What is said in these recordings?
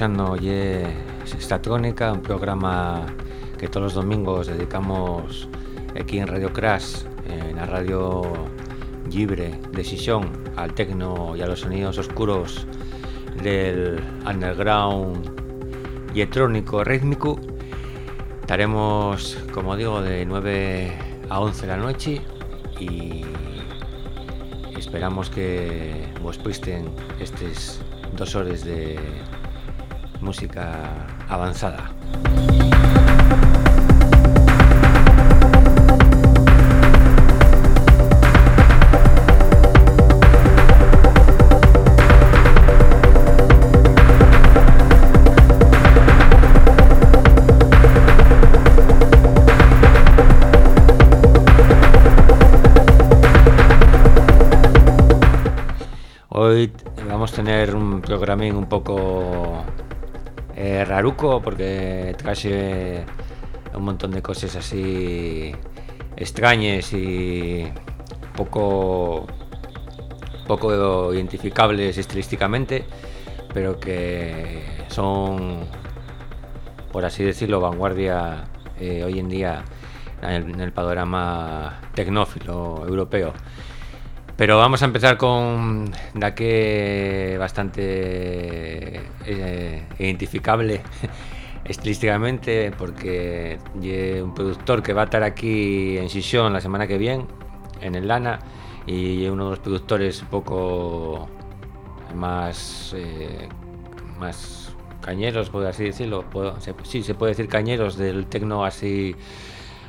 escuchando Ye Statrónica, un programa que todos los domingos dedicamos aquí en Radio Crash, en la radio libre de Sisión, al tecno y a los sonidos oscuros del underground y electrónico rítmico. Estaremos, como digo, de 9 a 11 de la noche y esperamos que vos pristen estos dos horas de música avanzada. Hoy vamos a tener un programín un poco raruco porque traje un montón de cosas así extrañas y poco poco identificables estilísticamente pero que son por así decirlo vanguardia eh, hoy en día en el, panorama tecnófilo europeo. Pero vamos a empezar con da que bastante eh, identificable estilísticamente porque un productor que va a estar aquí en Sisión la semana que viene en el Lana y uno de los productores un poco más eh, más cañeros, por así decirlo. Puedo, se, sí, se puede decir cañeros del tecno así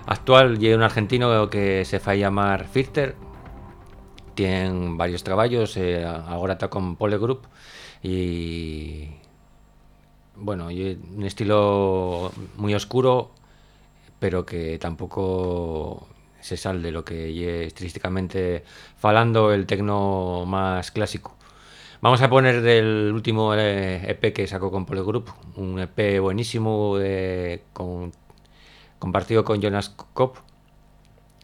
actual. Y un argentino que se fa a llamar Filter Tiene varios trabajos, eh, ahora está con Pole Group y bueno, un estilo muy oscuro, pero que tampoco se sale de lo que es estilísticamente falando el tecno más clásico. Vamos a poner del último eh, EP que sacó con Pole Group, un EP buenísimo con, compartido con Jonas Kopp,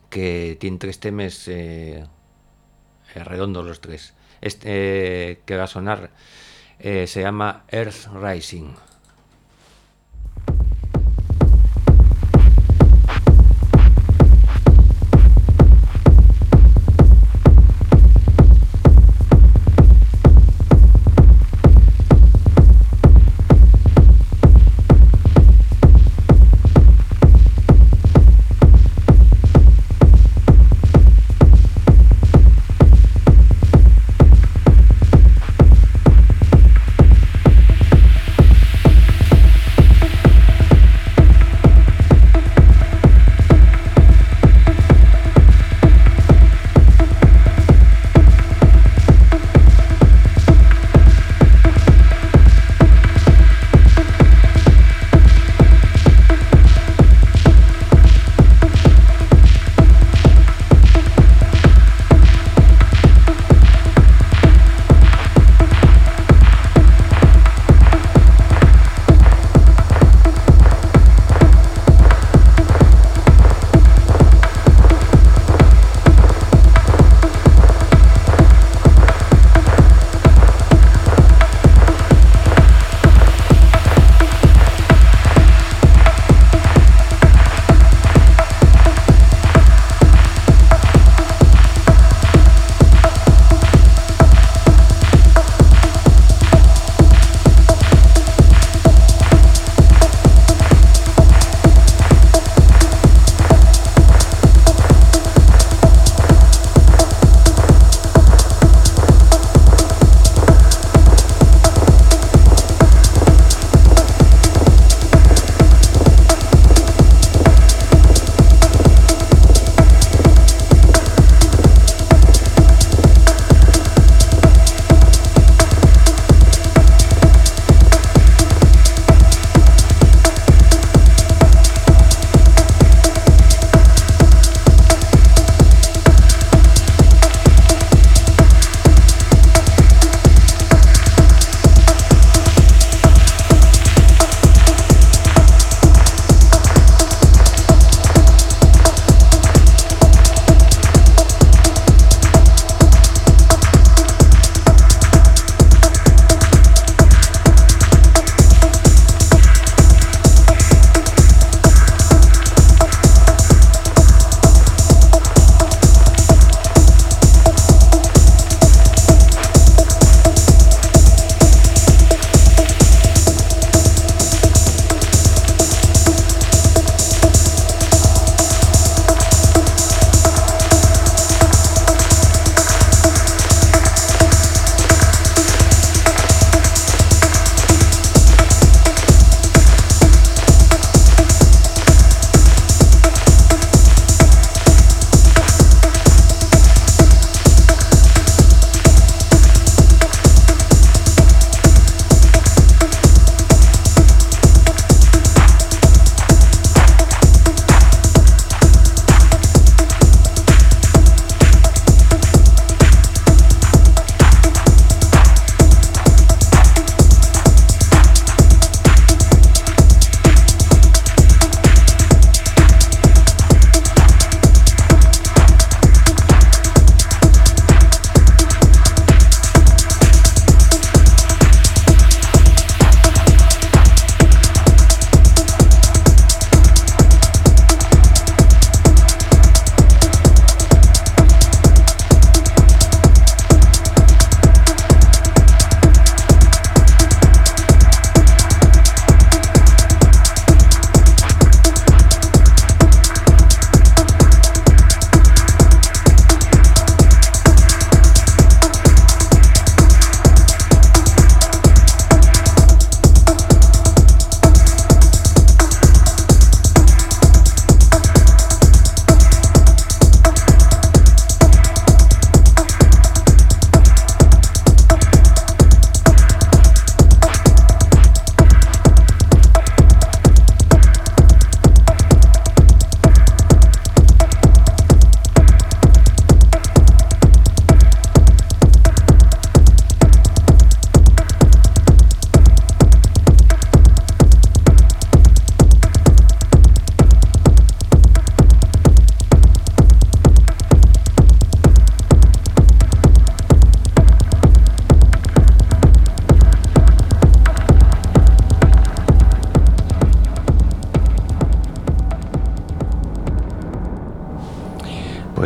que tiene tres temas eh, eh, redondos los tres. Este que va a sonar eh, se llama Earth Rising.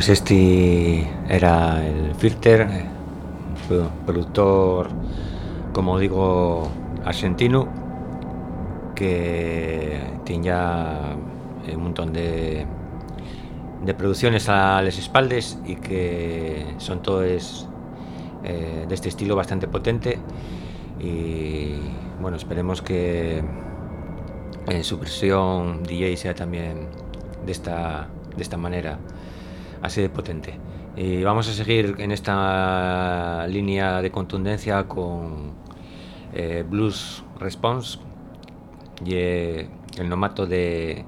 Pues este era el Filter, eh, productor, como digo, argentino, que tiene ya un montón de, de producciones a las espaldas y que son todos eh, de este estilo bastante potente. Y bueno, esperemos que en eh, su versión DJ sea también de esta, de esta manera así de potente. Y vamos a seguir en esta línea de contundencia con eh, Blues Response y el nomato de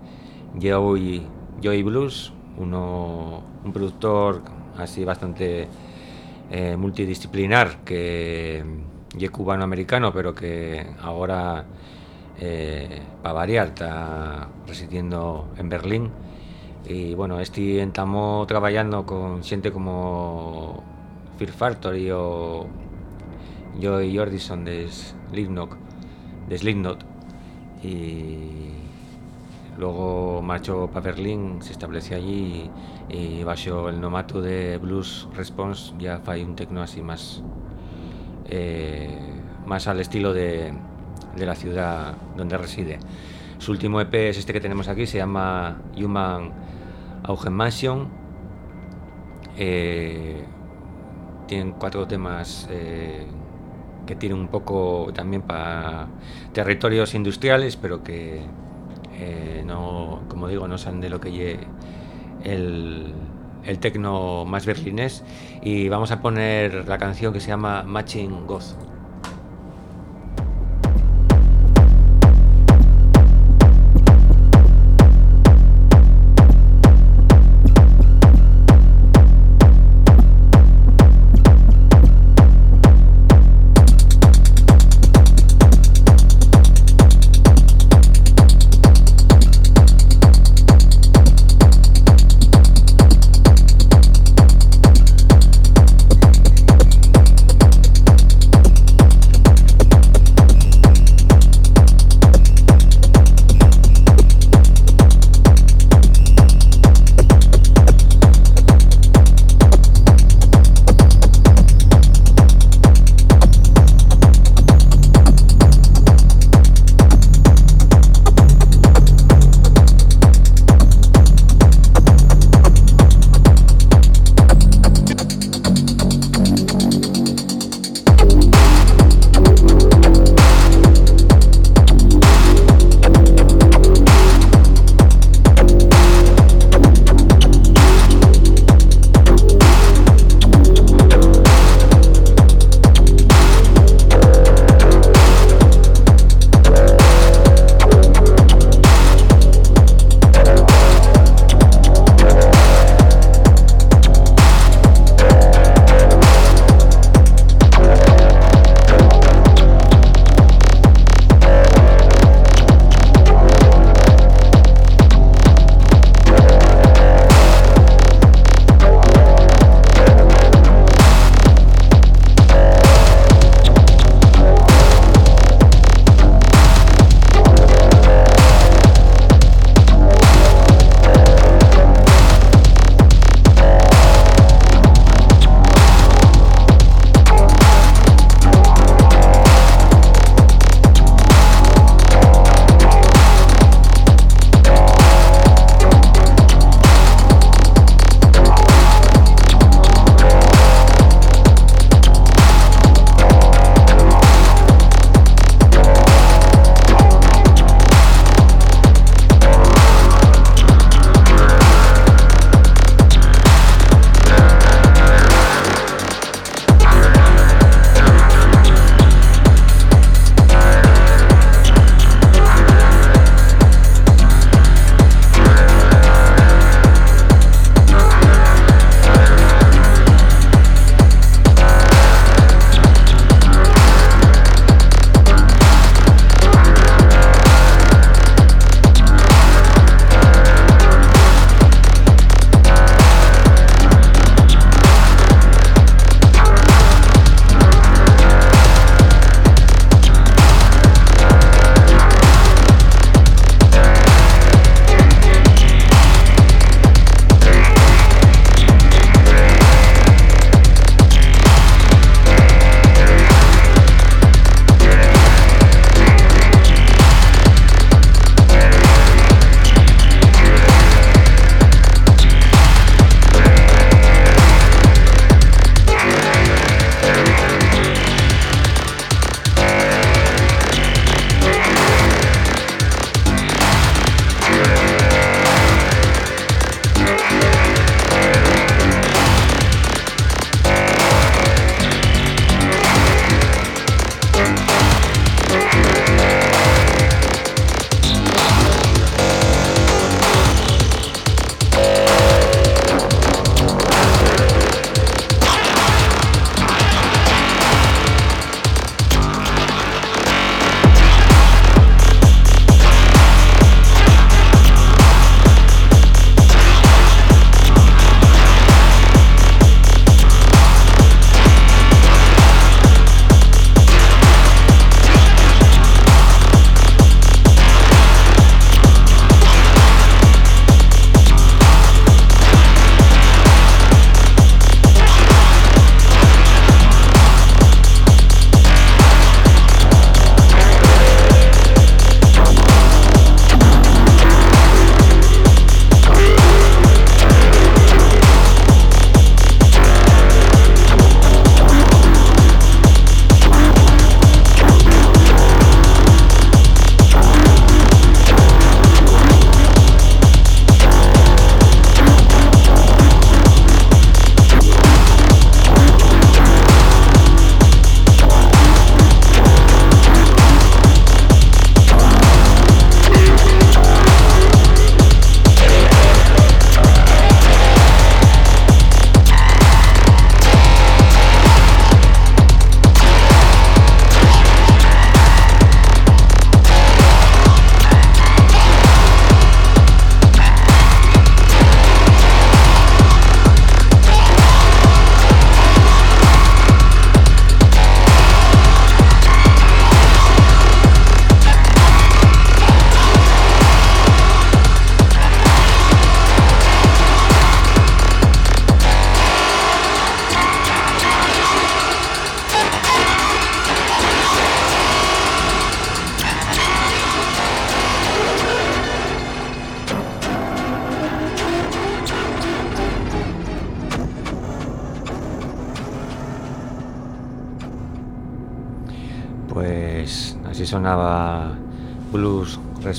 Joey, Joey Blues, uno, un productor así bastante eh, multidisciplinar que es cubano-americano, pero que ahora, eh, para variar, está residiendo en Berlín. Y bueno, este entamó trabajando con gente como Fear Factory o Joey Jordison de Slipknot, y luego marchó para Berlín, se estableció allí y, bajó el nomato de Blues Response, ya fue un tecno así más, eh, más al estilo de, de, la ciudad donde reside. Su último EP es este que tenemos aquí, se llama Human Augenmansion. Eh, tienen cuatro temas eh, que tienen un poco también para territorios industriales, pero que eh, no, como digo, no saben de lo que el, el tecno más berlinés. Y vamos a poner la canción que se llama Matching Goth.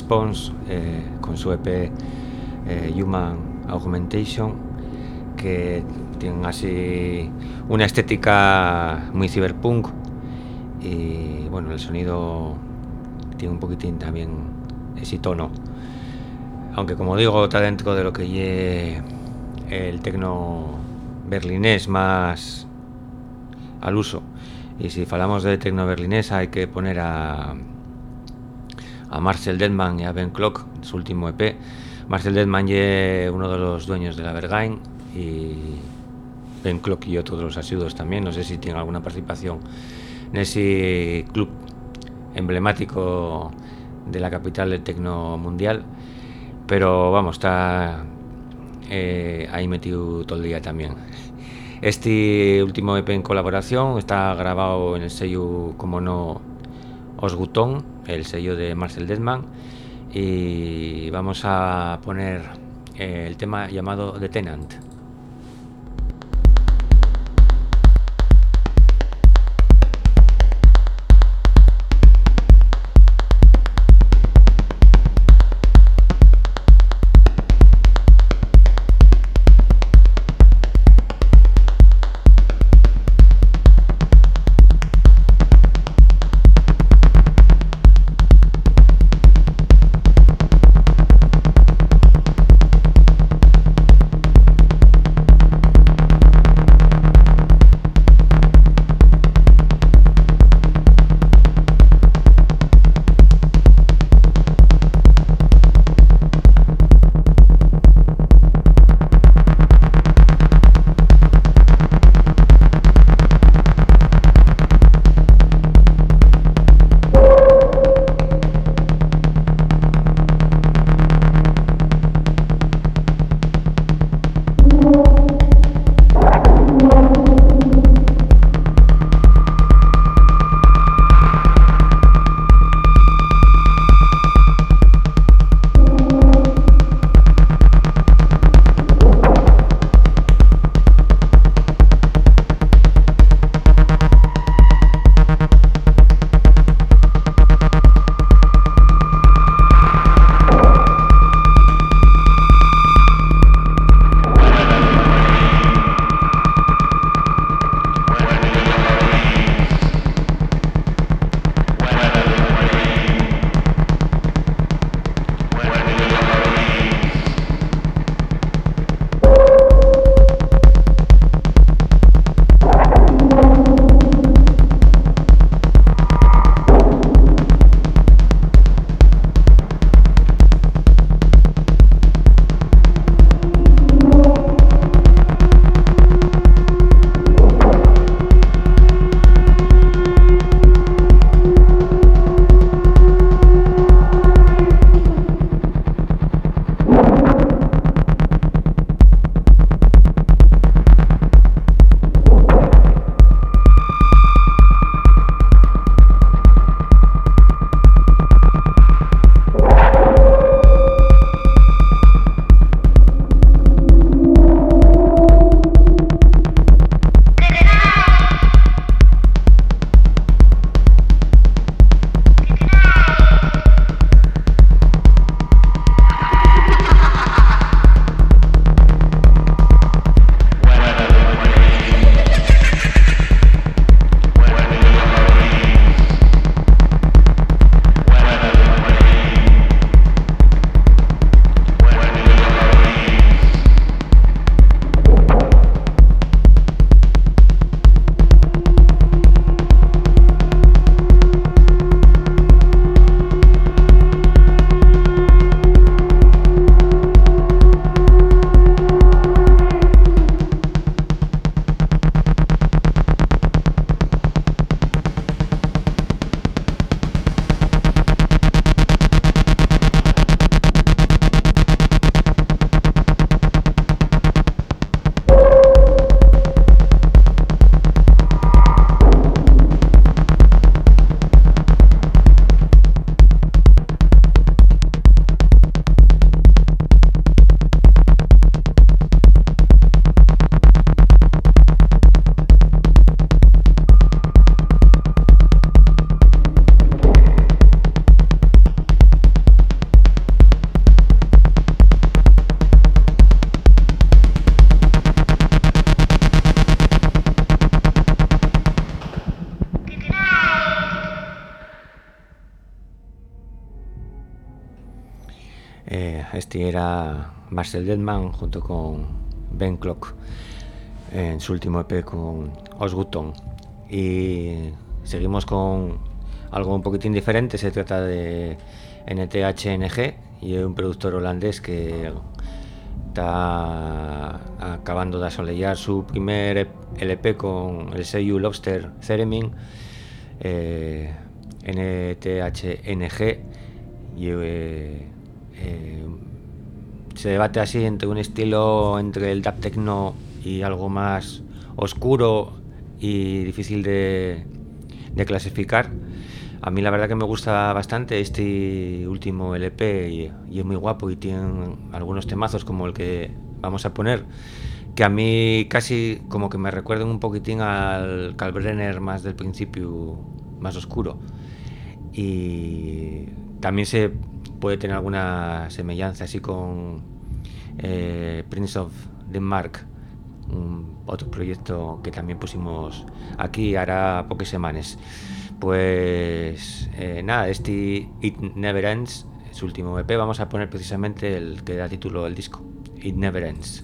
Response eh, con su EP eh, Human Augmentation, que tiene así una estética muy cyberpunk y bueno, el sonido tiene un poquitín también ese tono. Aunque como digo, está dentro de lo que el tecno berlinés más al uso. Y si falamos de tecno berlinés hay que poner a a Marcel Deadman y a Ben Clock, su último EP. Marcel Deadman es uno de los dueños de la Bergain y Ben Clock y otros de los asiduos también. No sé si tienen alguna participación en ese club emblemático de la capital del tecno mundial. Pero vamos, está eh, ahí metido todo el día también. Este último EP en colaboración está grabado en el sello, como no, Osgutón, el sello de Marcel Deadman, y vamos a poner eh, el tema llamado The Tenant. Marcel Deadman junto con Ben Clock en su último EP con Osgutton. Y seguimos con algo un poquitín diferente, se trata de NTHNG y un productor holandés que está acabando de asolear su primer LP con el sello Lobster Theremin eh, NTHNG y eh, eh, se debate así entre un estilo entre el dub techno y algo más oscuro y difícil de, clasificar a mí la verdad que me gusta bastante este último LP y, es muy guapo y tiene algunos temazos como el que vamos a poner que a mí casi como que me recuerdan un poquitín al Calbrenner más del principio, más oscuro. También se puede tener alguna semejanza así con eh, Prince of Denmark, un otro proyecto que también pusimos aquí hará pocas semanas. Pues eh, nada, este It Never Ends, su último EP, vamos a poner precisamente el que da título al disco, It Never Ends.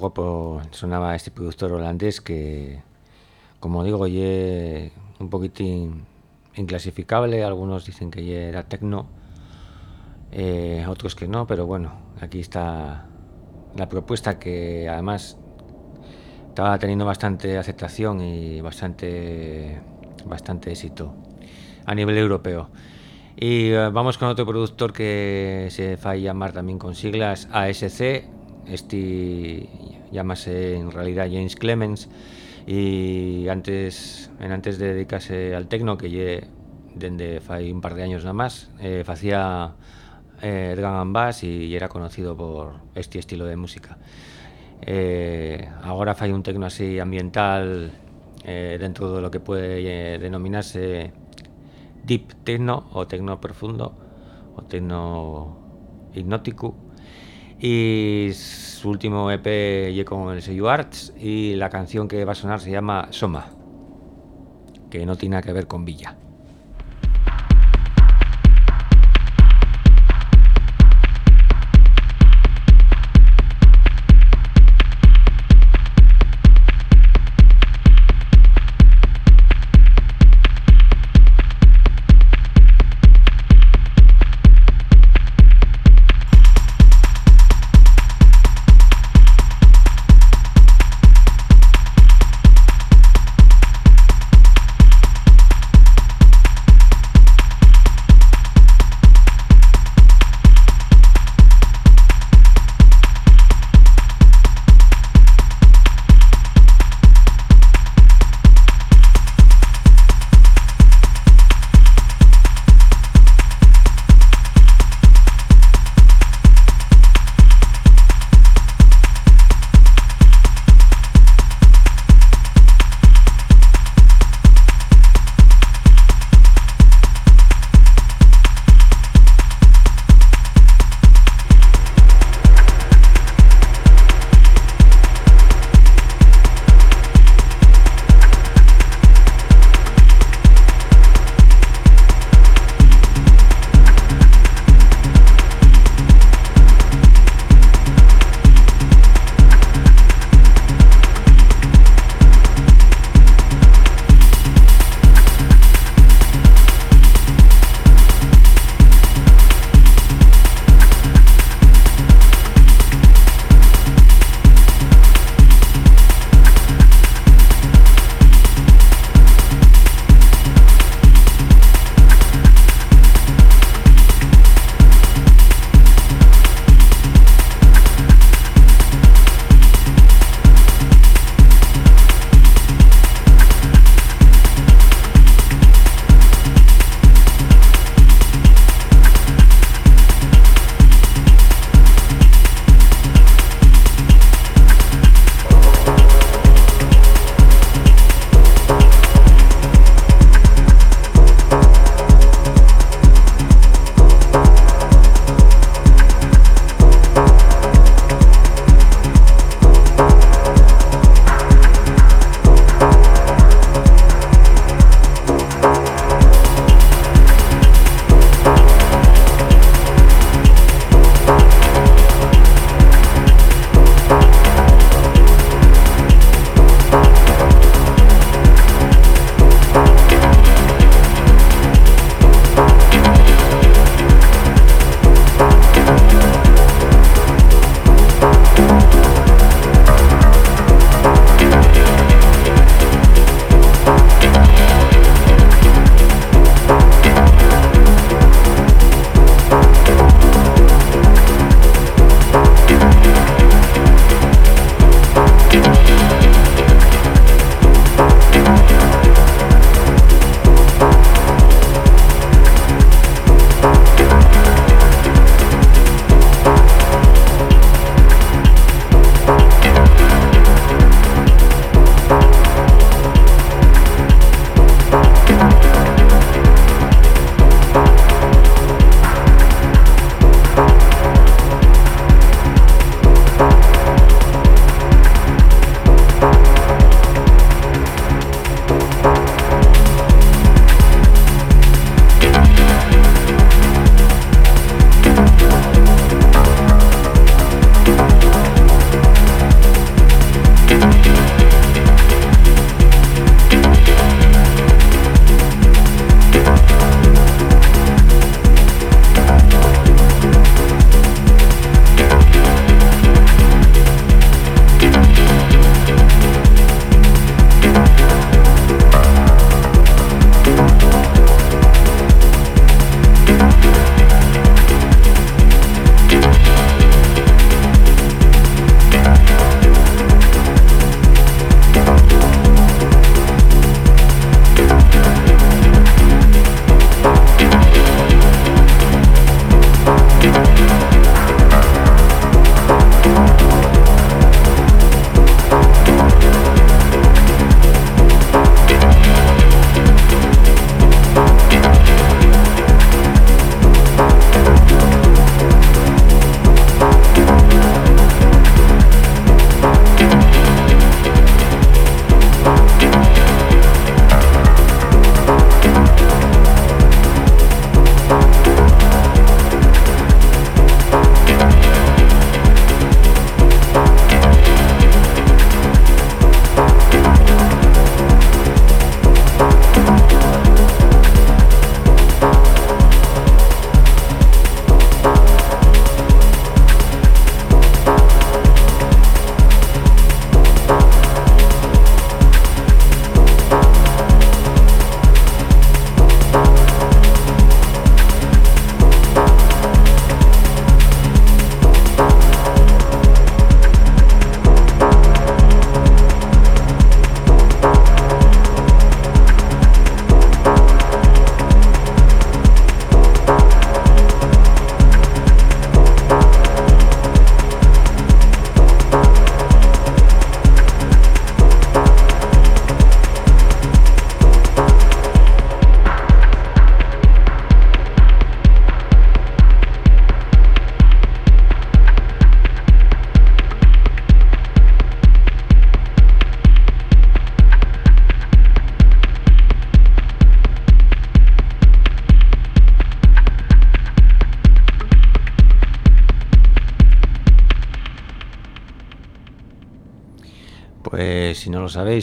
Guapo sonaba este productor holandés que, como digo, ye un poquitín inclasificable. Algunos dicen que era tecno, eh, otros que no, pero bueno, aquí está la propuesta que además estaba teniendo bastante aceptación y bastante, bastante éxito a nivel europeo. Y eh, vamos con otro productor que se fa llamar también con siglas ASC, este llámase en realidad James Clemens y antes en antes de dedicarse al tecno que lle dende fai un par de años nada más eh, facía eh, bass y, era conocido por este estilo de música. Eh, ahora fai un tecno así ambiental eh, dentro de lo que puede eh, denominarse deep techno o tecno profundo o tecno hipnótico y su último EP llegó con el sello Arts y la canción que va a sonar se llama Soma, que no tiene nada que ver con Villa.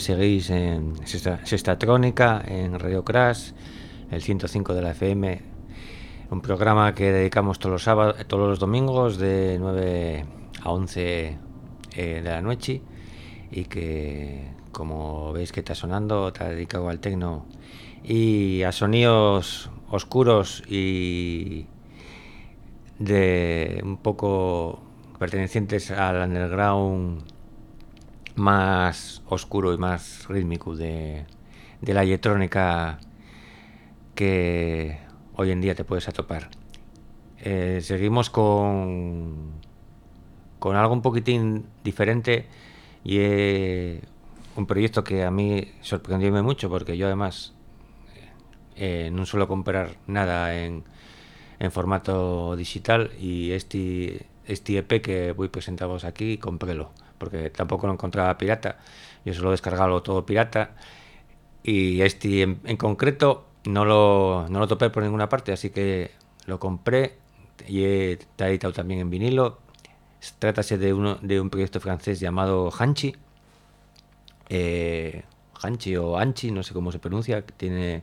Seguís en Sexta, Trónica, en Radio Crash, el 105 de la FM, un programa que dedicamos todos los sábados, todos los domingos de 9 a 11 eh, de la noche y que como veis que está sonando, está dedicado al tecno y a sonidos oscuros y de un poco pertenecientes al underground más oscuro y más rítmico de, la electrónica que hoy en día te puedes atopar. Eh, seguimos con, con algo un poquitín diferente y un proyecto que a mí sorprendió mucho porque yo además eh, no suelo comprar nada en, en formato digital y este, este EP que voy presentaros aquí, comprélo porque tampoco lo encontraba pirata. Yo solo descargado todo pirata y este en, concreto no lo, no lo topé por ninguna parte, así que lo compré y está editado también en vinilo. Trátase de, uno, de un proyecto francés llamado Hanchi. Eh, Hanchi o Anchi, no sé cómo se pronuncia, tiene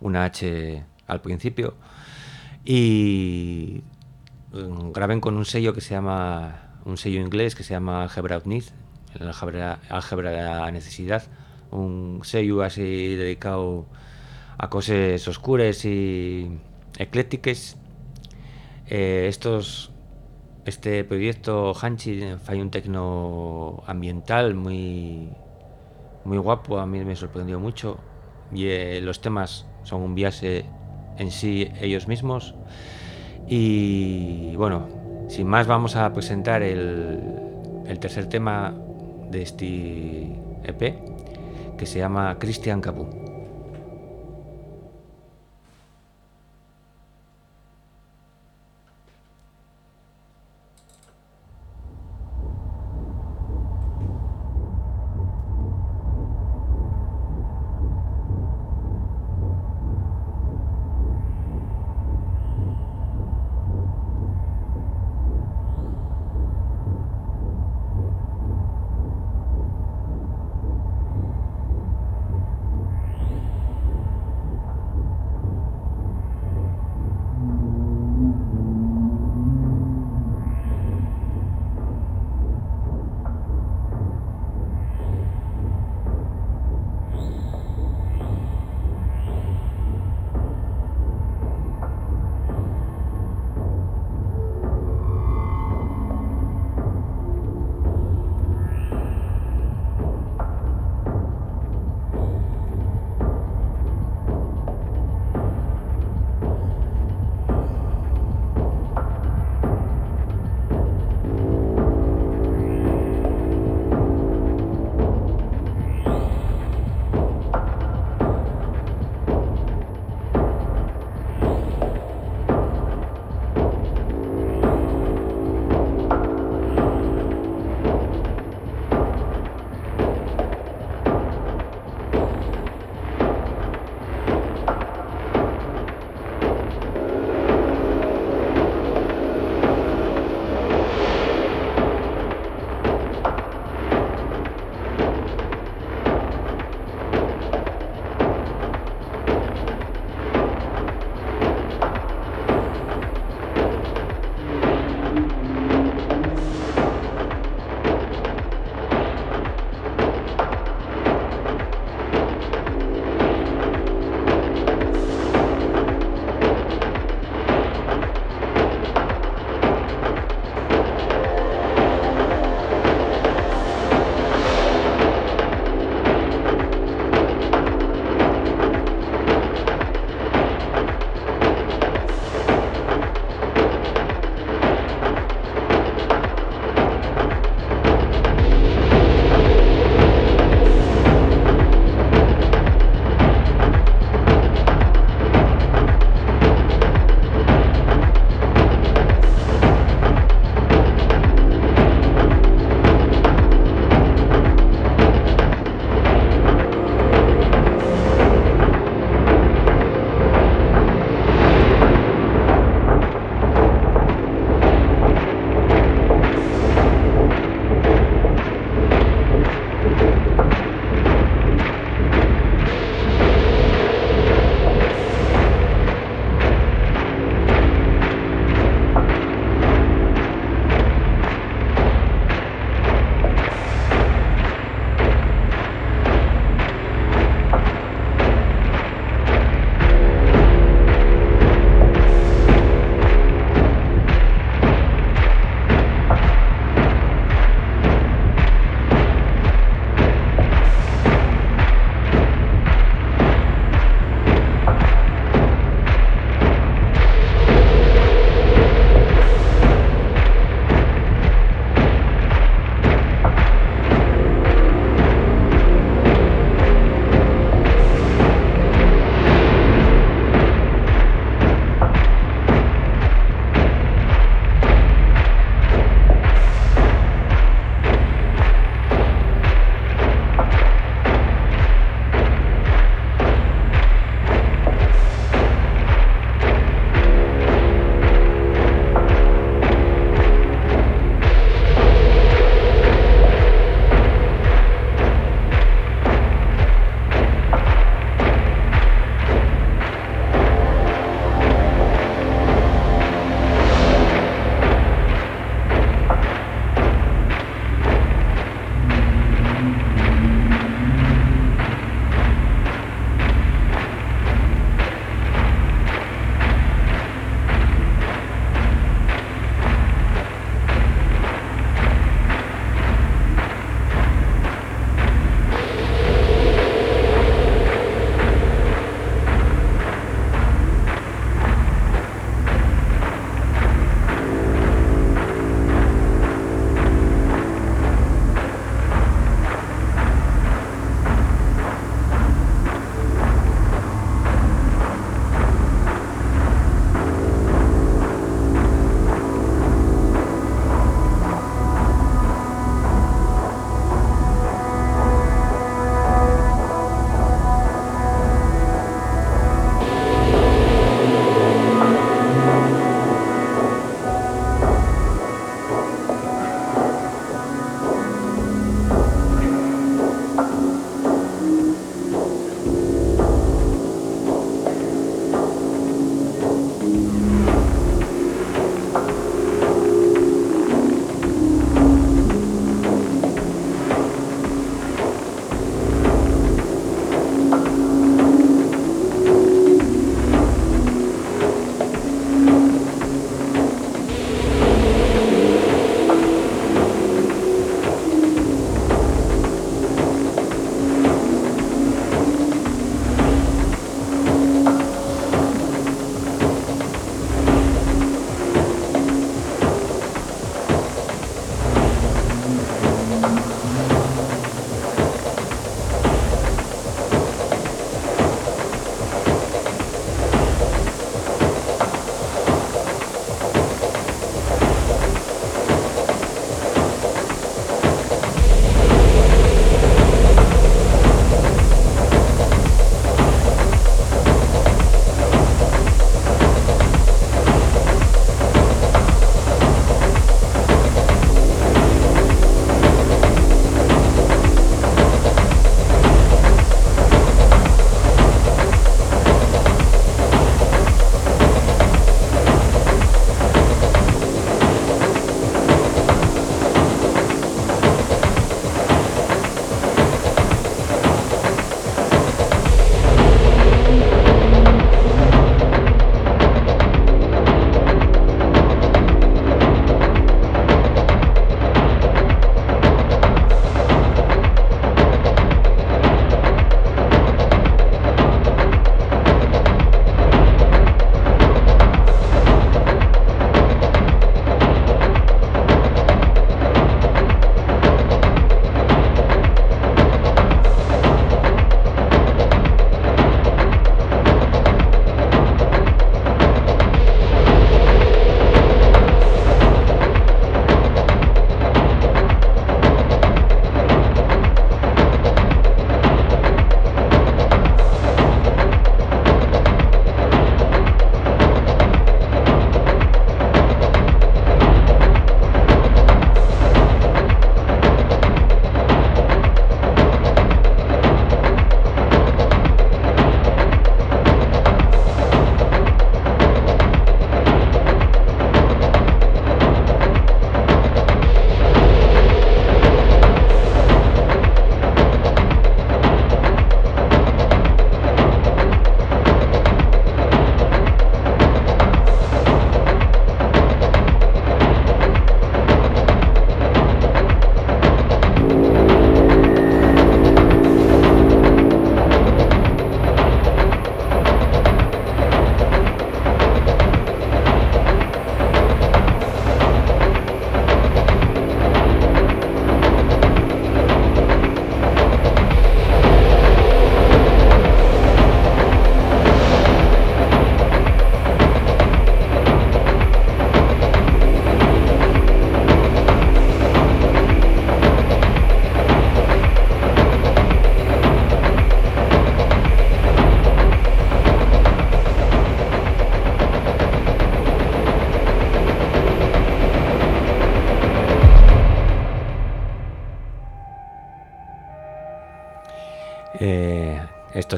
una H al principio. Y mm, graben con un sello que se llama un sello inglés que se llama Need, el álgebra, de la necesidad, un sello así dedicado a cosas oscuras y eclécticas. Eh, estos, este proyecto Hanchi fue un tecno ambiental muy, muy guapo, a mí me sorprendió mucho. Y eh, los temas son un viaje en sí ellos mismos. Y bueno, sin más vamos a presentar el, tercer tema de este EP que se llama Christian Capú.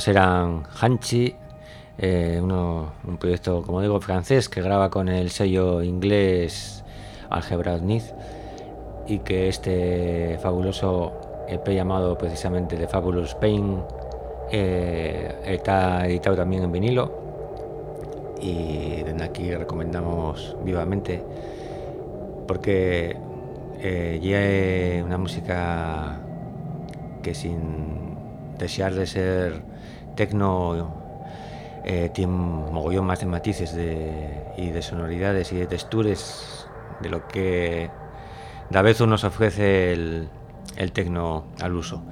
Eran Hanchi, eh, un proyecto, como digo, francés que graba con el sello inglés Algebra Niz y que este fabuloso EP llamado precisamente The Fabulous Pain eh, está editado también en vinilo y desde aquí recomendamos vivamente porque eh, ya es una música que sin desear de ser tecno eh, tiene un mogollón más de matices y de sonoridades y de texturas de lo que da vez nos ofrece el, el tecno al uso.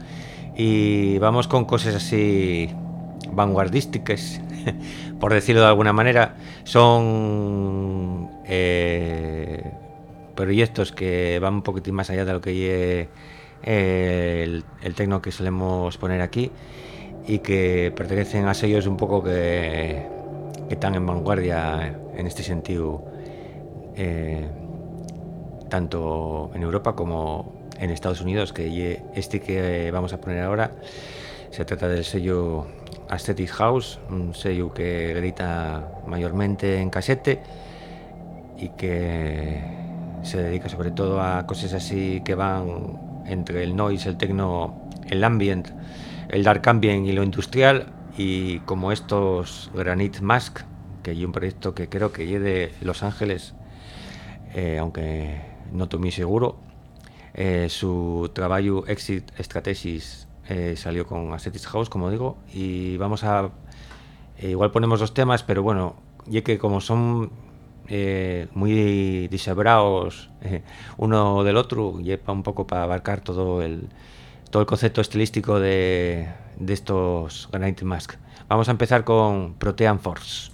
Y vamos con cosas así vanguardísticas, por decirlo de alguna manera. Son eh, proyectos que van un poquitín más allá de lo que eh, el, el tecno que solemos poner aquí y que pertenecen a sellos un poco que, que están en vanguardia en este sentido, eh, tanto en Europa como en Estados Unidos, que este que vamos a poner ahora se trata del sello Aesthetic House, un sello que grita mayormente en casete y que se dedica sobre todo a cosas así que van entre el noise, el techno, el ambient el dark ambient y lo industrial y como estos Granite Mask, que hay un proyecto que creo que de Los Ángeles, eh, aunque no estoy muy seguro. Eh, su trabajo Exit Strategies eh, salió con Ascetic House, como digo, y vamos a... igual ponemos dos temas, pero bueno, ya que como son muy disebrados uno del otro, lleva un poco para abarcar todo el, todo el concepto estilístico de, de estos Granite Mask. Vamos a empezar con Protean Force.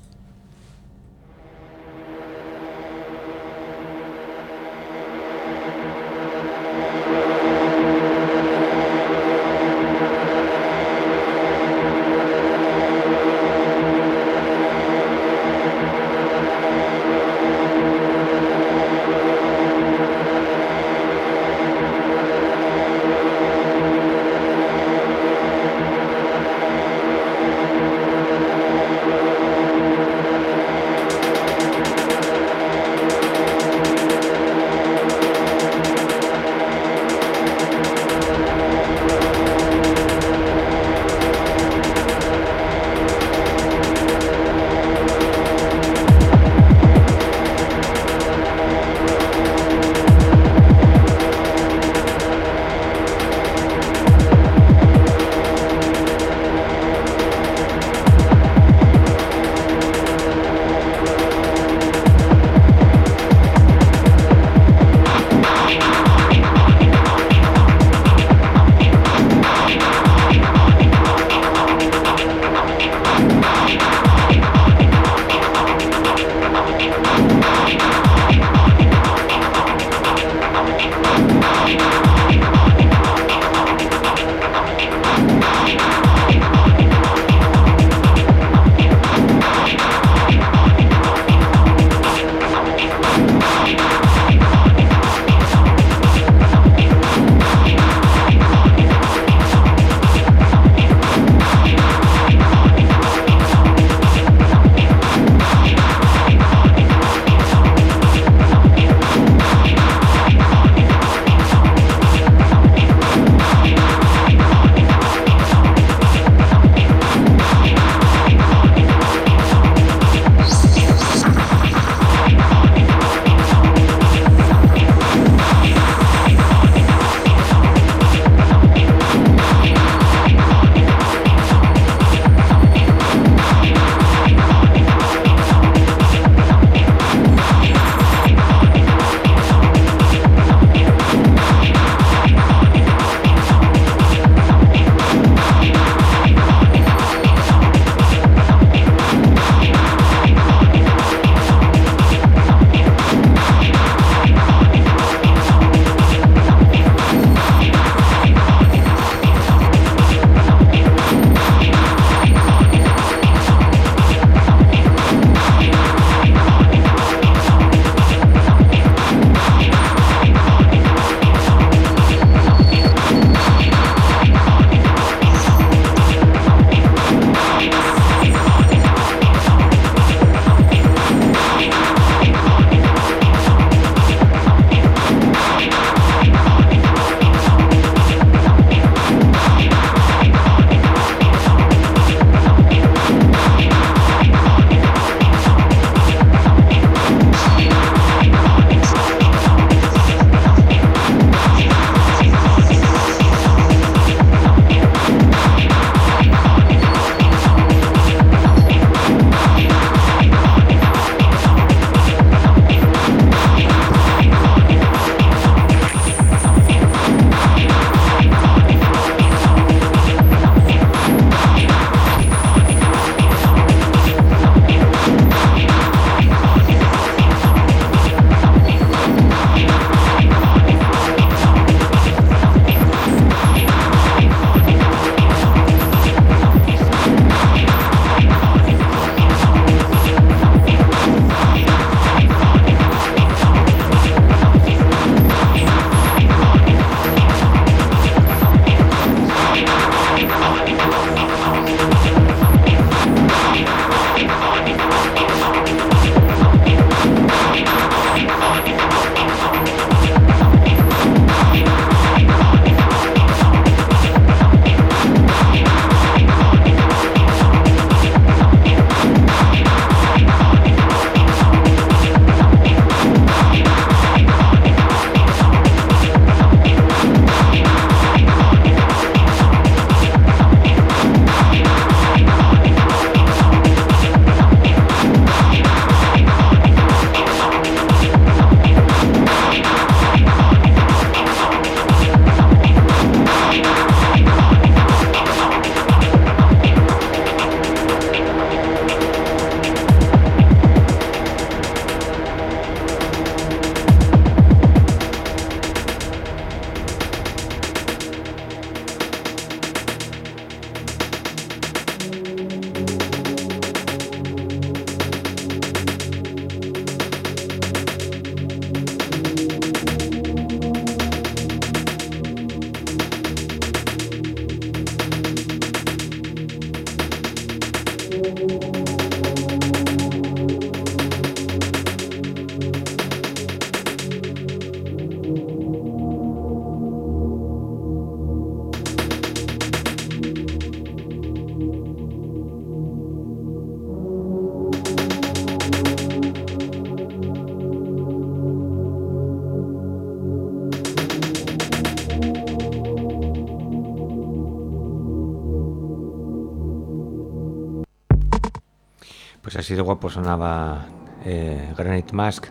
Así de guapo sonaba eh, Granite Mask.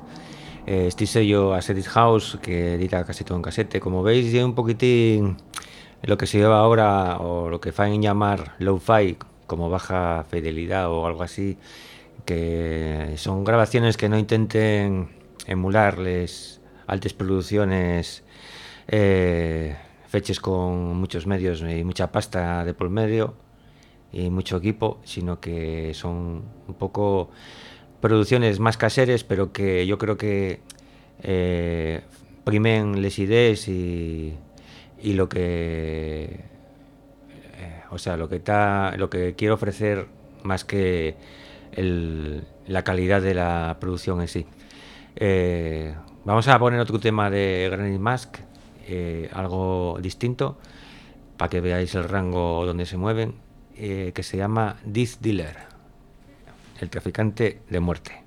Eh, este sello Ascetic House, que edita casi todo en casete. Como veis, lleva un poquitín lo que se lleva ahora, o lo que faen llamar low-fi, como baja fidelidad o algo así, que son grabaciones que no intenten emularles altas producciones eh, feches con muchos medios y mucha pasta de por medio y mucho equipo, sino que son un poco producciones más caseres, pero que yo creo que eh, primen les ideas y, lo que eh, o sea lo que está lo que quiero ofrecer más que la calidad de la producción en sí. Eh, vamos a poner otro tema de Granite Mask, algo distinto, para que veáis el rango donde se mueven, eh, que se llama Death Dealer, el traficante de muerte.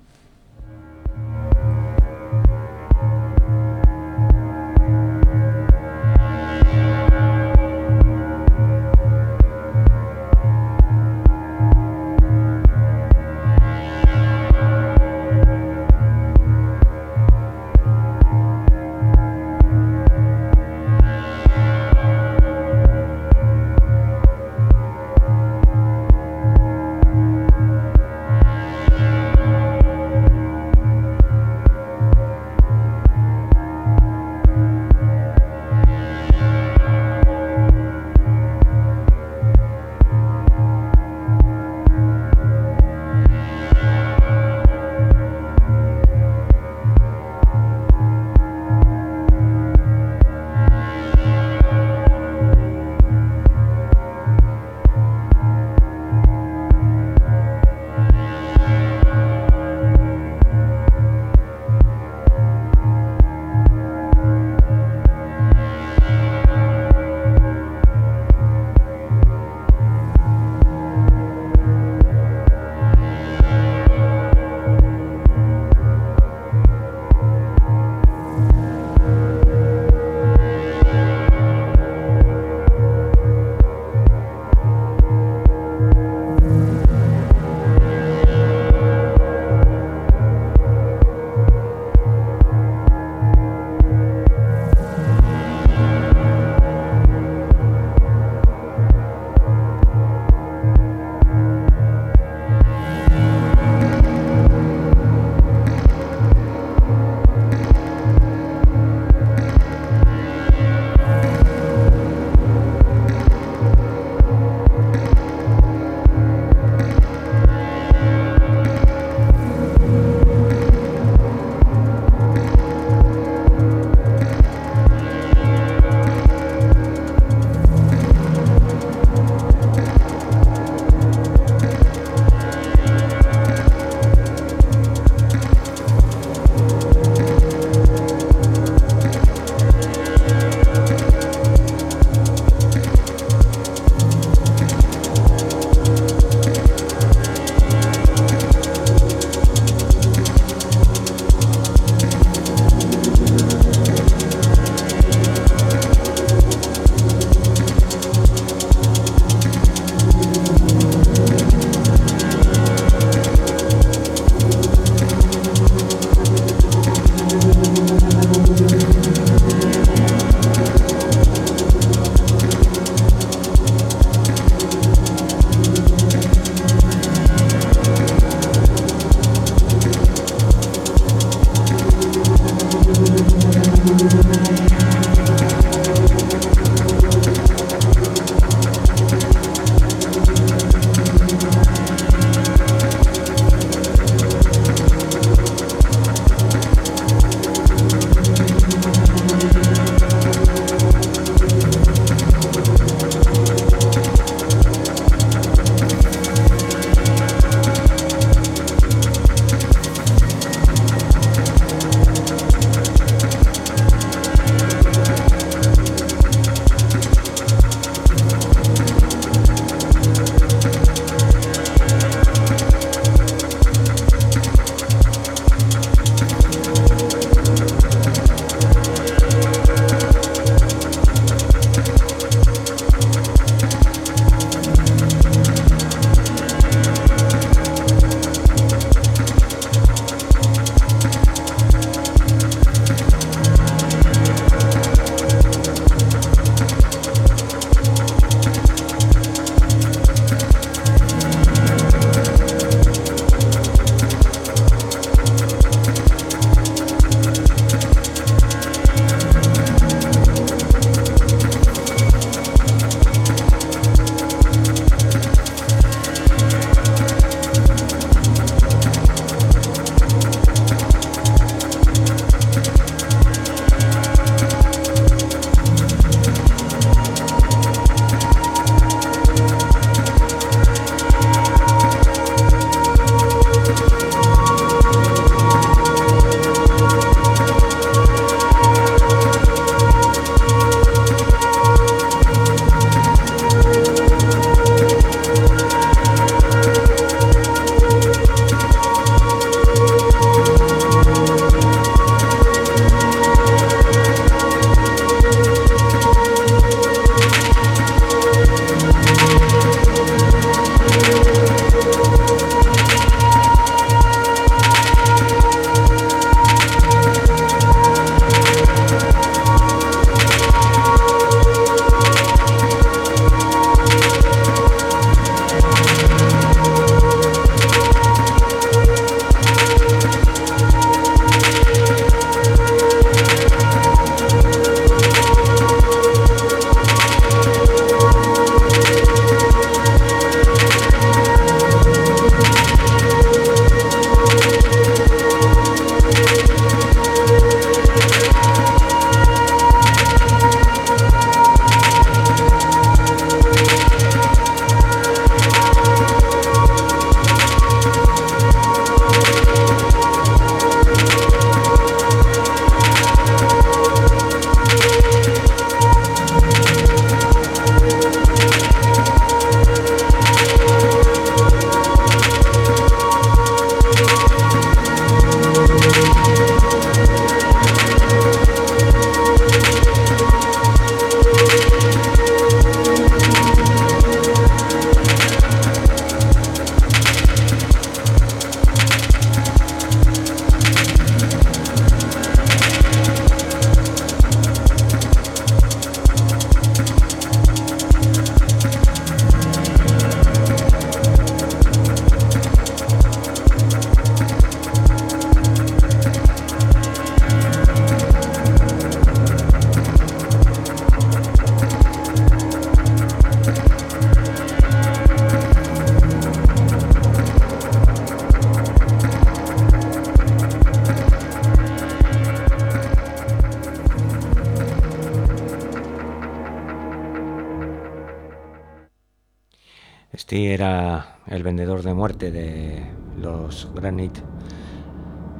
Era el vendedor de muerte de los Granite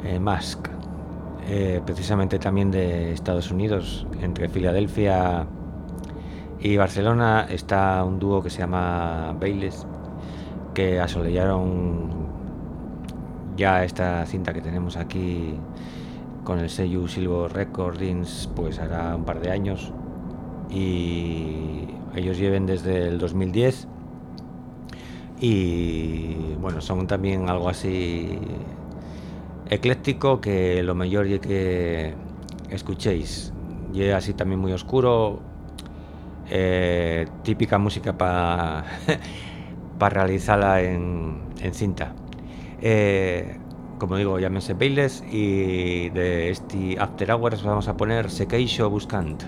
eh, Mask, eh, precisamente también de Estados Unidos. Entre Filadelfia y Barcelona está un dúo que se llama Bailes, que asolearon ya esta cinta que tenemos aquí con el sello Silvo Recordings, pues hará un par de años. Y ellos lleven desde el 2010 y bueno, son también algo así ecléctico que lo mejor y que escuchéis. Y así también muy oscuro, eh, típica música para para realizarla en, cinta. Eh, como digo, llámense Bailes y de este After Hours vamos a poner Sekeixo Buscant.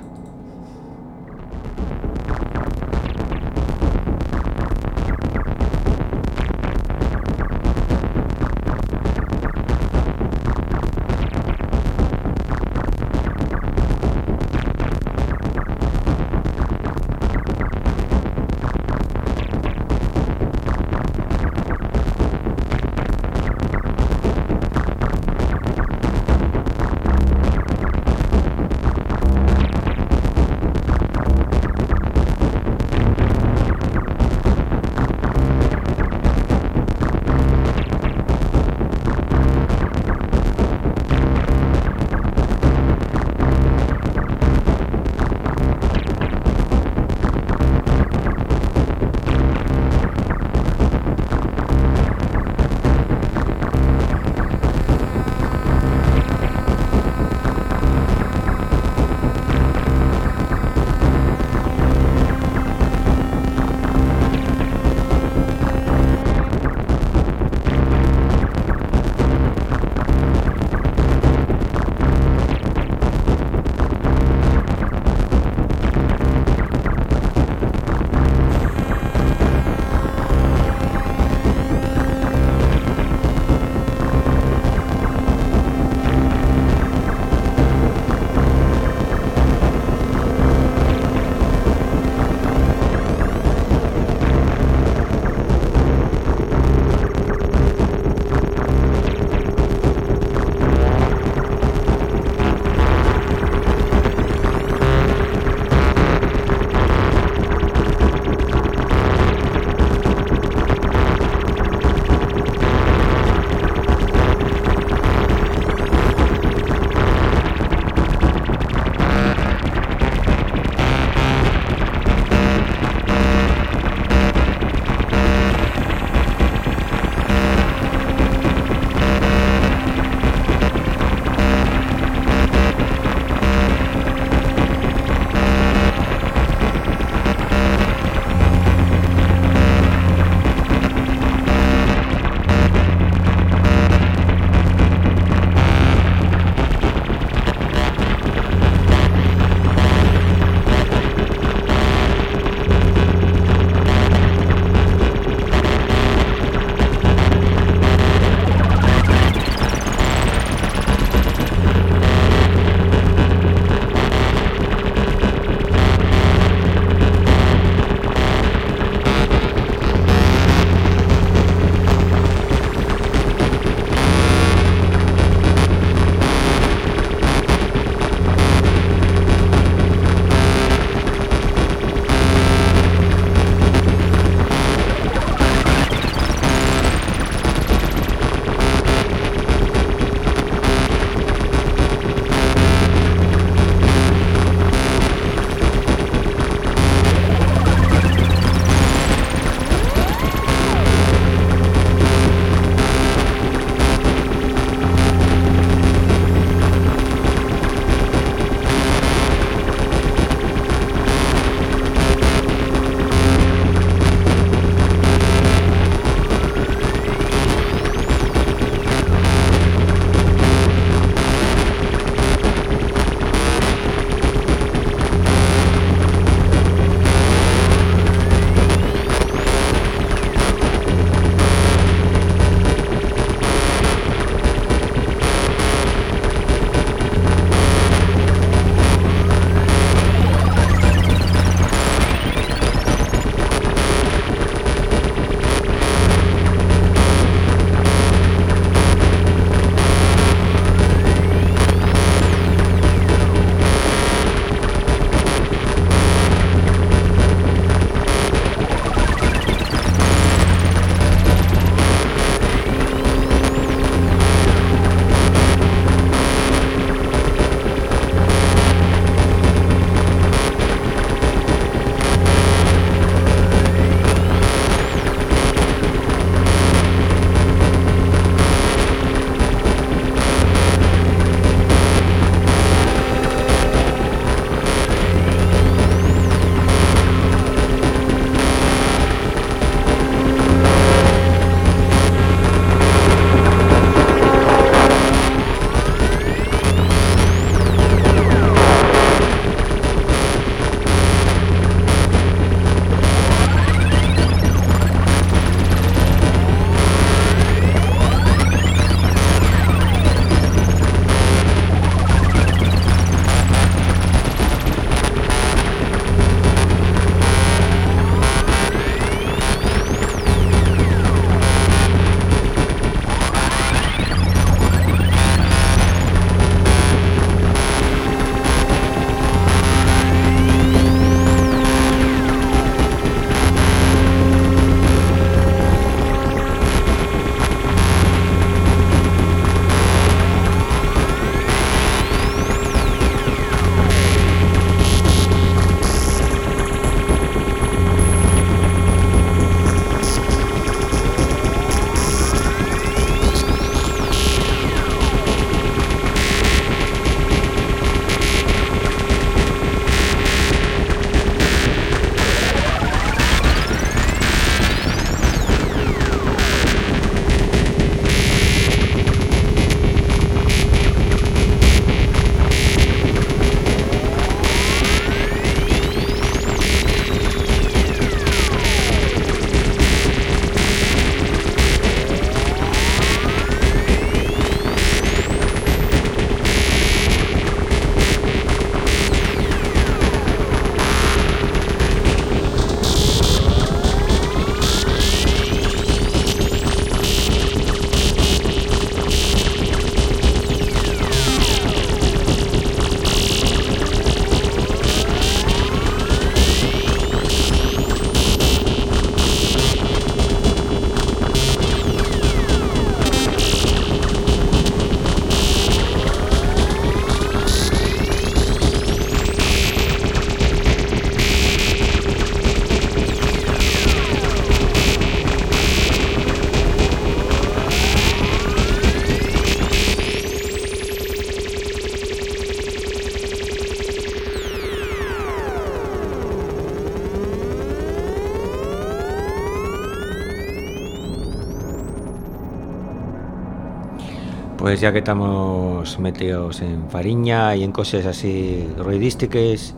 Pues ya que estamos metidos en fariña y en cosas así ruidísticas,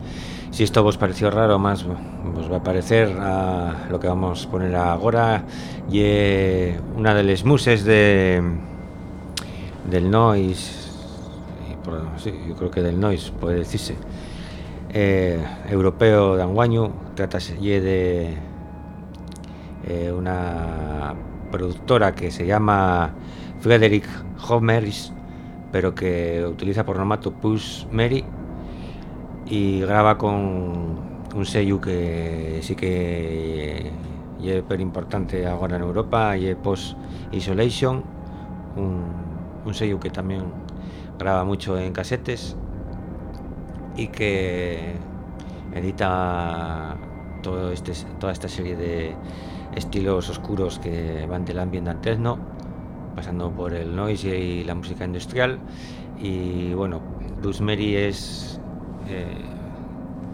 si esto os pareció raro, más os va a parecer a lo que vamos a poner ahora. Y una de las muses de del noise, sí, yo creo que del noise puede decirse, eh, europeo de anguaño, trata de eh, una productora que se llama Frederick Homeris, pero que utiliza por formato Push Mary y graba con un sello que sí que es súper importante ahora en Europa y es Post Isolation, un, un sello que también graba mucho en casetes y que edita todo este, toda esta serie de estilos oscuros que van del ambiente al pasando por el noise y la música industrial. Y bueno, Bruce es, eh,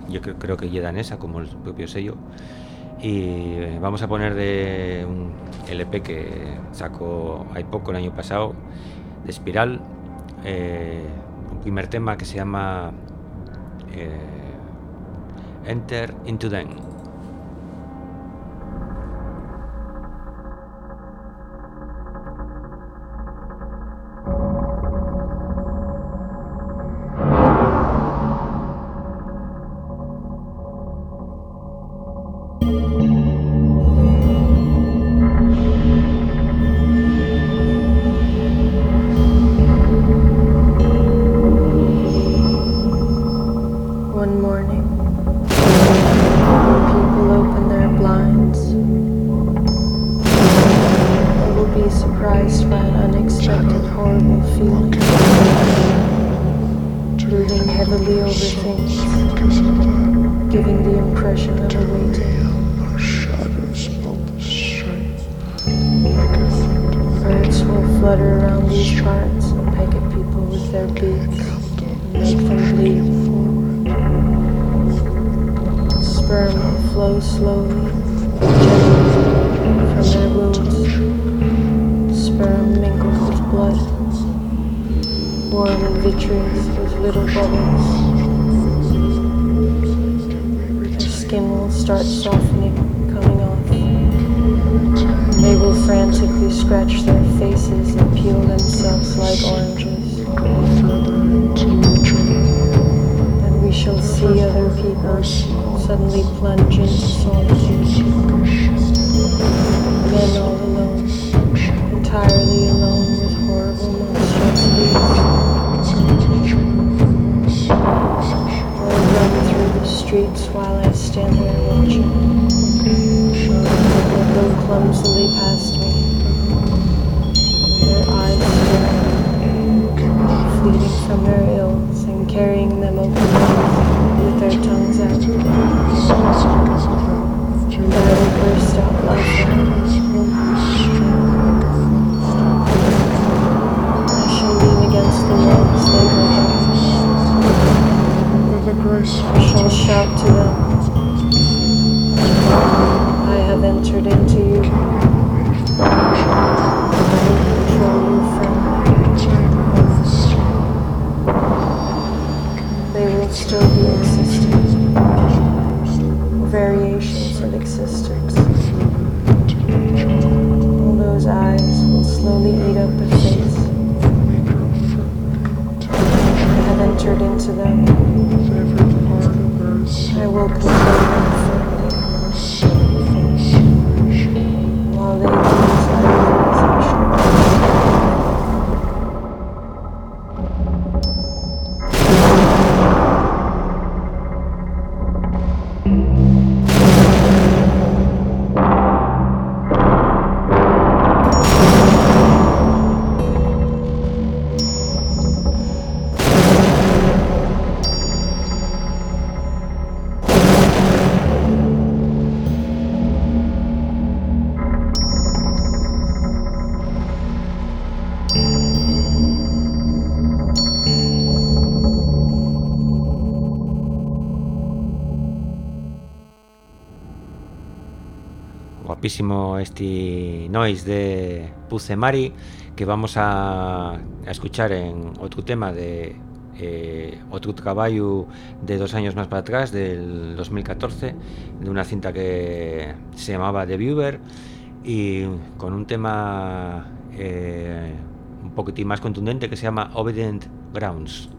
yo creo, que llega esa como el propio sello. Y vamos a poner de un LP que sacó hay poco el año pasado, de Espiral, eh, un primer tema que se llama eh, Enter into Them. see other people suddenly plunge into solitude. Men all alone, entirely alone with horrible monstrosities. Or run through the streets while I stand there watching. They go clumsily past me. Their eyes staring, fleeting from their ills and carrying them open tunnels after I will burst out I shall lean against the walls I shout to them. I have entered into you. They will still be cystic. All those eyes will slowly eat up the face. I have entered into them. I will control them. Este noise de Puce Mari que vamos a, escuchar en otro tema de eh, otro trabajo de dos años más para atrás, del 2014, de una cinta que se llamaba The Viewer y con un tema eh, un poquitín más contundente que se llama Obedient Grounds.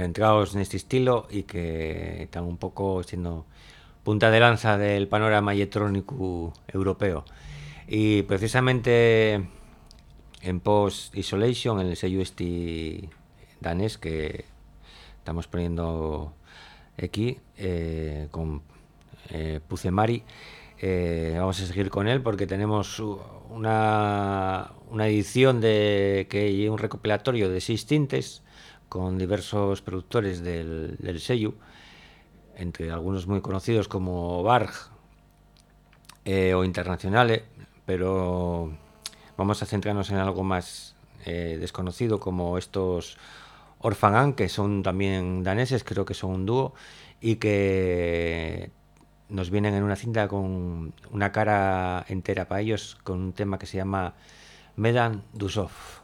Centrados en este estilo y que están un poco siendo punta de lanza del panorama electrónico europeo. Y precisamente en Post Isolation, en el sello este danés que estamos poniendo aquí eh, con eh, Pucemari. Eh, vamos a seguir con él porque tenemos una, una edición de que un recopilatorio de seis tintes con diversos productores del, del sello, entre algunos muy conocidos como Barg o internacionales, pero vamos a centrarnos en algo más desconocido como estos Orphan que son también daneses, creo que son un dúo, y que nos vienen en una cinta con una cara entera para ellos, con un tema que se llama Medan Dusov.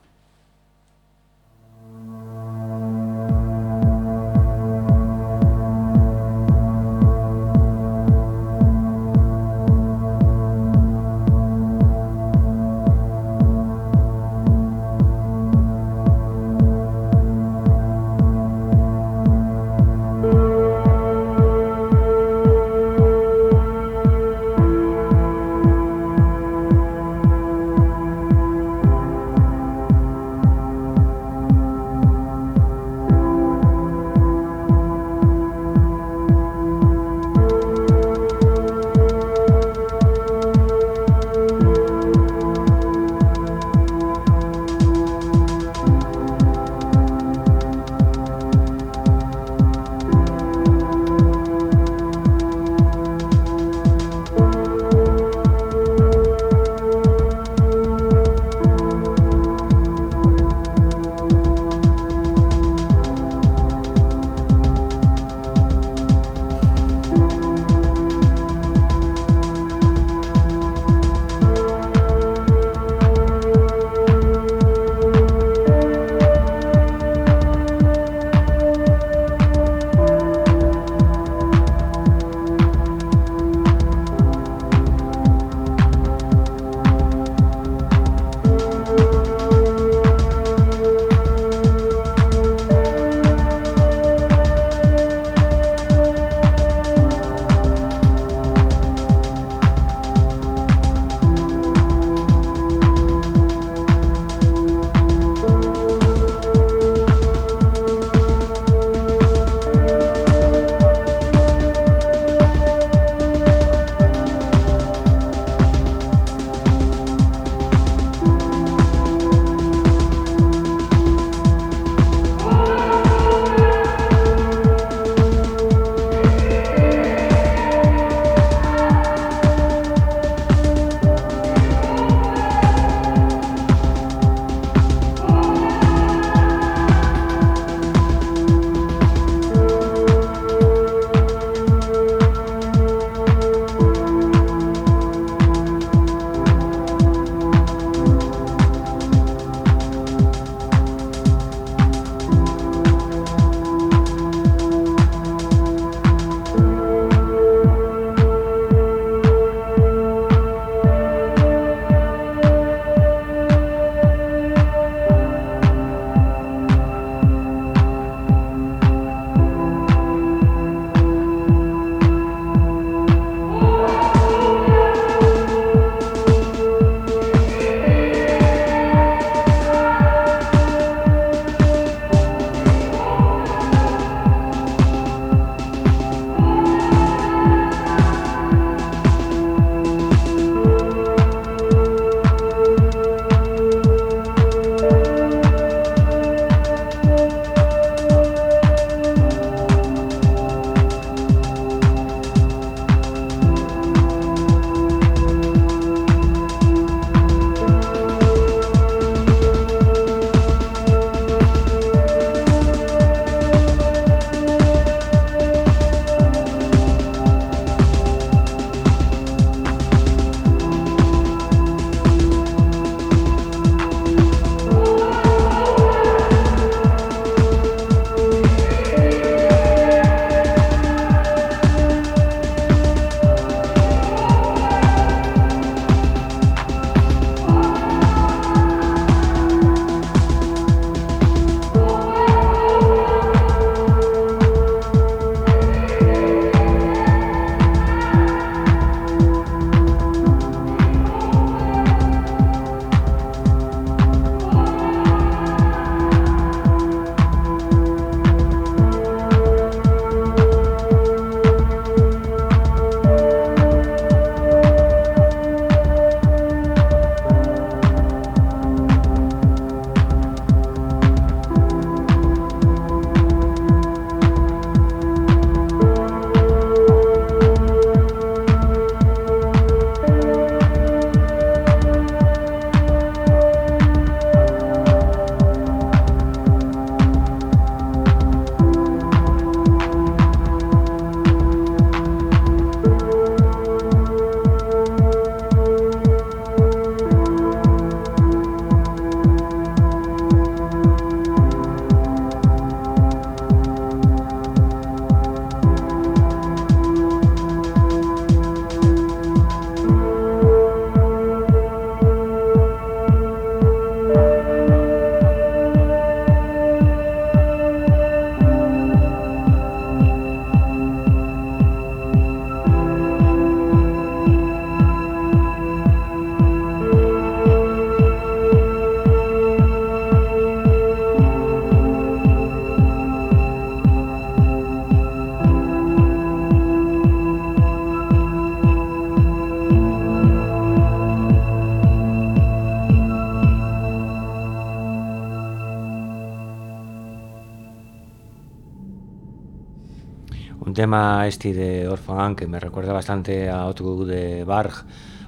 Tema este de Orphan que me recuerda bastante a otro de Barg,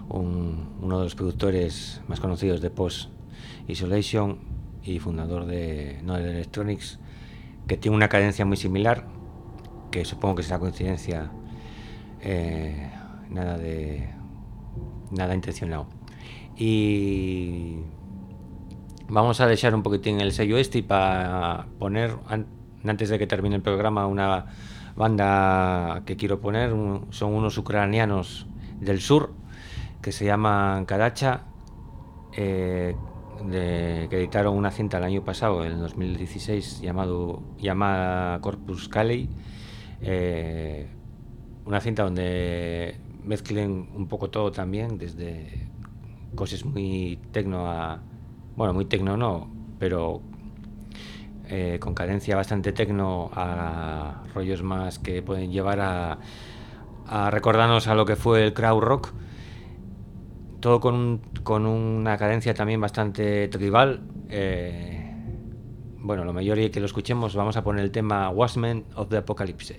uno de los productores más conocidos de Post Isolation y fundador de Node Electronics, que tiene una cadencia muy similar, que supongo que será coincidencia, eh, nada de nada intencionado. Y vamos a dejar un poquitín el sello este para poner, antes de que termine el programa, una banda que quiero poner. son unos ucranianos del sur que se llaman Kadacha, eh, que editaron una cinta el año pasado, en 2016, llamado, llamada Corpus Cali. Eh, una cinta donde mezclen un poco todo también, desde cosas muy tecno a. Bueno, muy tecno no, pero eh, con cadencia bastante tecno a rollos más que pueden llevar a, a recordarnos a lo que fue el crowd rock. Todo con, con una cadencia también bastante tribal. Eh, bueno, lo mejor y que lo escuchemos, vamos a poner el tema Wasman of the Apocalypse.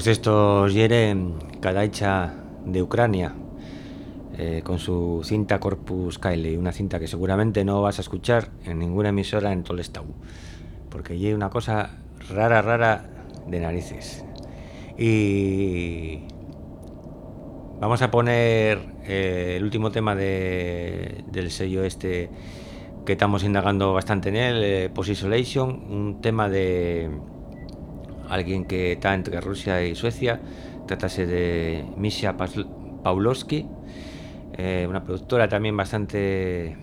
Pues estos hieren Kadaicha de Ucrania eh, con su cinta Corpus Kylie, una cinta que seguramente no vas a escuchar en ninguna emisora en estado, porque hay una cosa rara, rara de narices. Y vamos a poner eh, el último tema de, del sello este que estamos indagando bastante en él, eh, Post Isolation, un tema de alguien que está entre Rusia y Suecia. Tratase de Misha Pawlowski, eh, una productora también bastante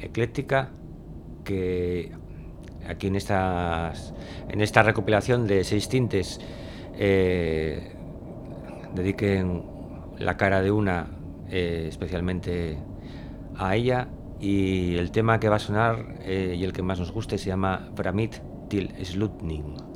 ecléctica, que aquí en, en esta recopilación de seis tintes eh, dediquen la cara de una eh, especialmente a ella y el tema que va a sonar y el que más nos guste se llama Pramit Til Slutning.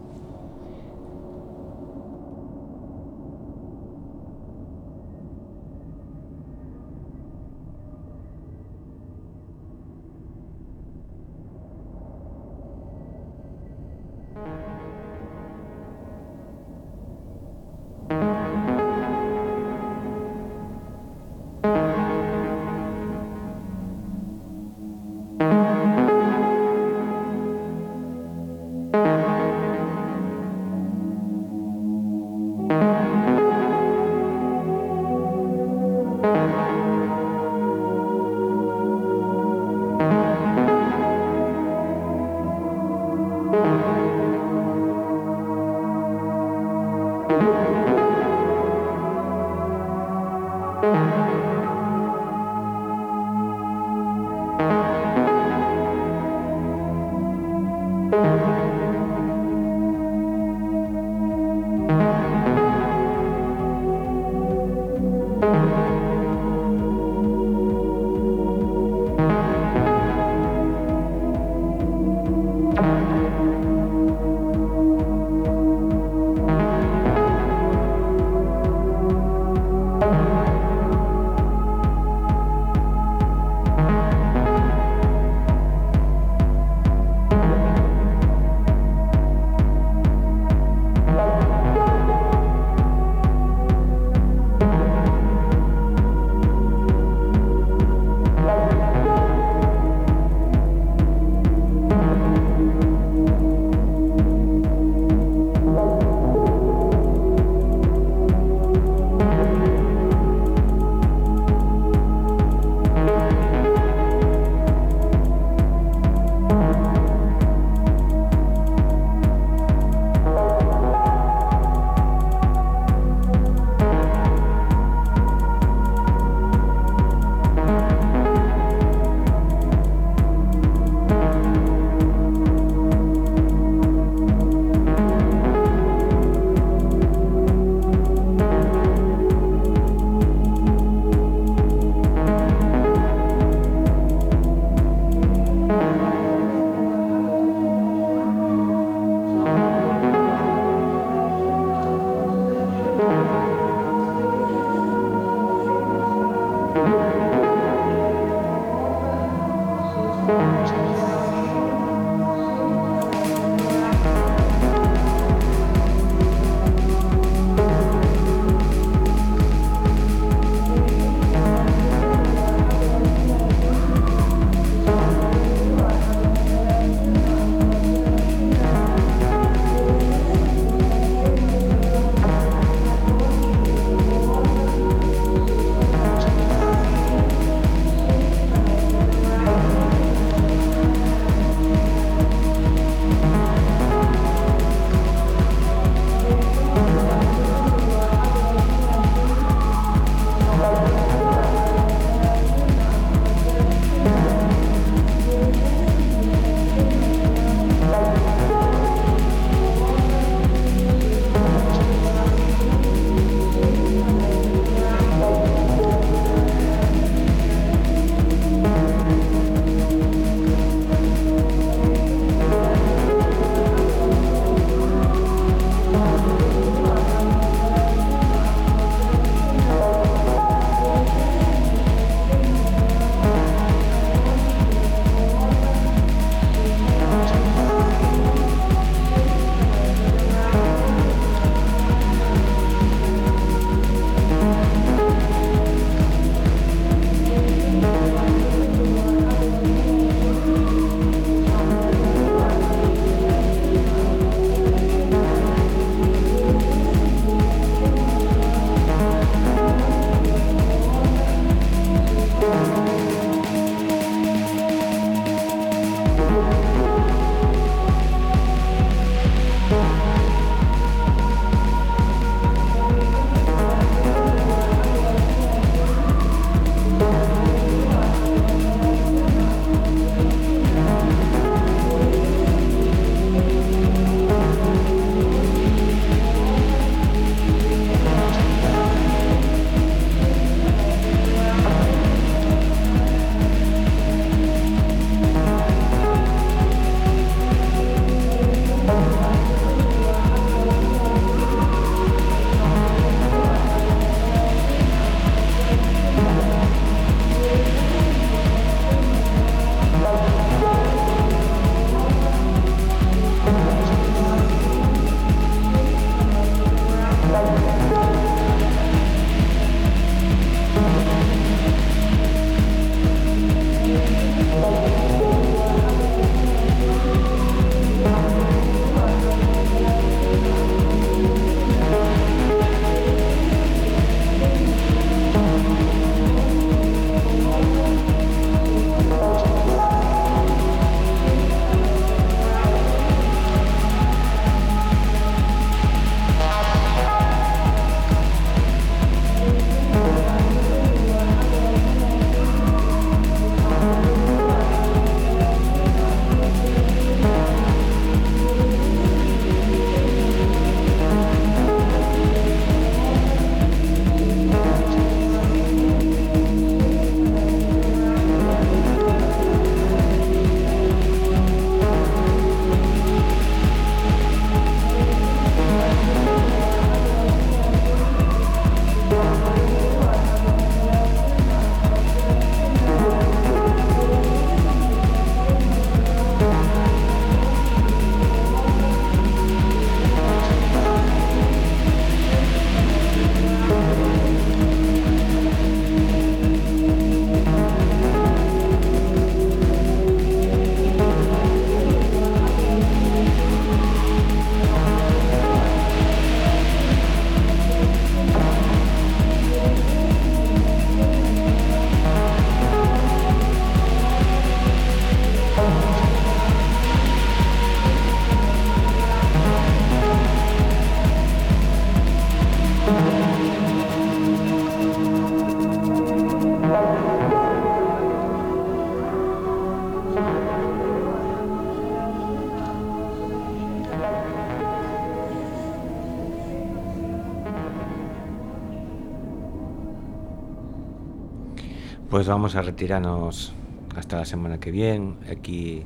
Pues vamos a retirarnos hasta la semana que viene aquí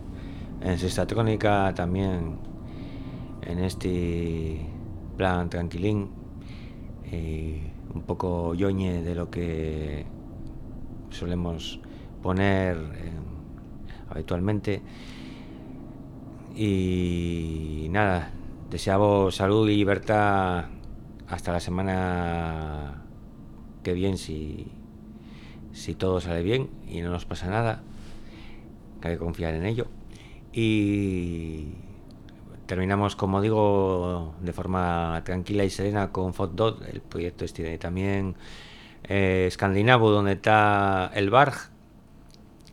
en Sexta Trónica también en este plan tranquilín eh, un poco yoñe de lo que solemos poner eh, habitualmente. Y nada deseamos salud y libertad hasta la semana que viene si si todo sale bien y no nos pasa nada, que confiar en ello. Y terminamos, como digo, de forma tranquila y serena con FOTDOT, el proyecto este también eh, escandinavo, donde está el Barg,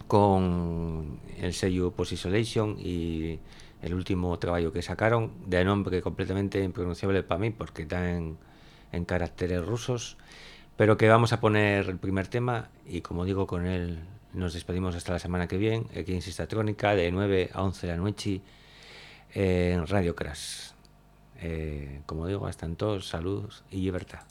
con el sello Post Isolation y el último trabajo que sacaron, de nombre completamente impronunciable para mí, porque está en, en caracteres rusos pero que vamos a poner el primer tema y como digo, con él nos despedimos hasta la semana que viene, aquí en Sistatrónica, de 9 a 11 de la noche en Radio Crash. Eh, como digo, hasta entonces, salud y libertad.